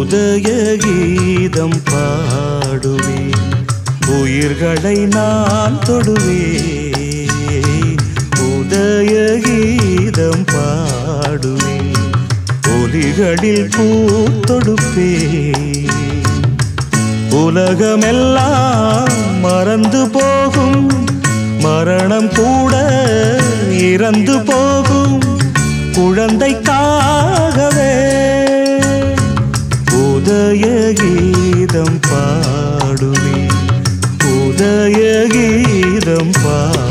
உதய கீதம் பாடுவேன். உயிர்களை நான் தொடுவேன். உதய கீதம் பாடுவேன். ஒலிகளில் பூத்தொடுப்பேன் உலகமெல்லாம் மறந்து போகும். மரணம் கூட இறந்து போகும். குழந்தை கா உதய கீதம் பாடுவேன்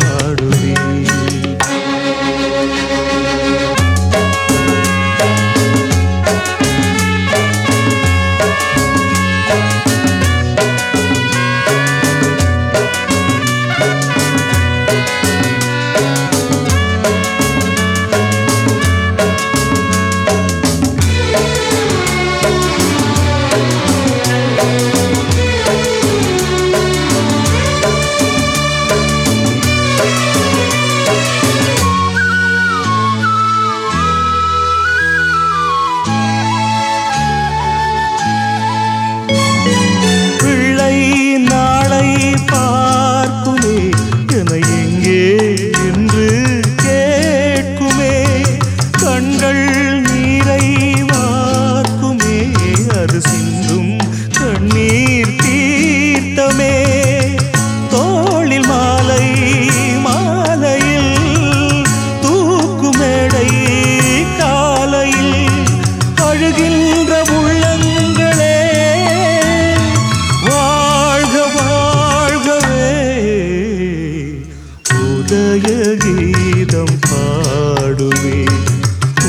கீதம் பாடுவே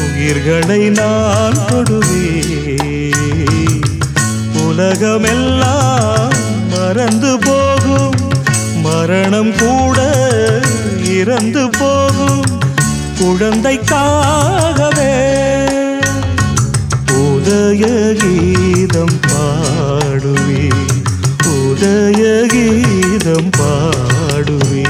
உயிர்களை நான் கொடுவே உலகமெல்லாம் மறந்து போகும். மரணம் கூட இறந்து போகும். குழந்தைக்காகவே உதய கீதம் பாடுவே உதய கீதம் பாடுவே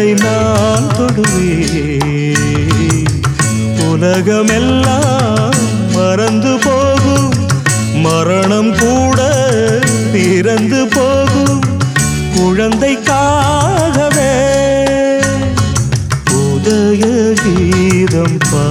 உன்னை நான் தொடுவேன். உலகமெல்லாம் மறந்து போகும். மரணம் கூட பிறந்து போகும். குழந்தைக்காகவே உதய கீதம் பா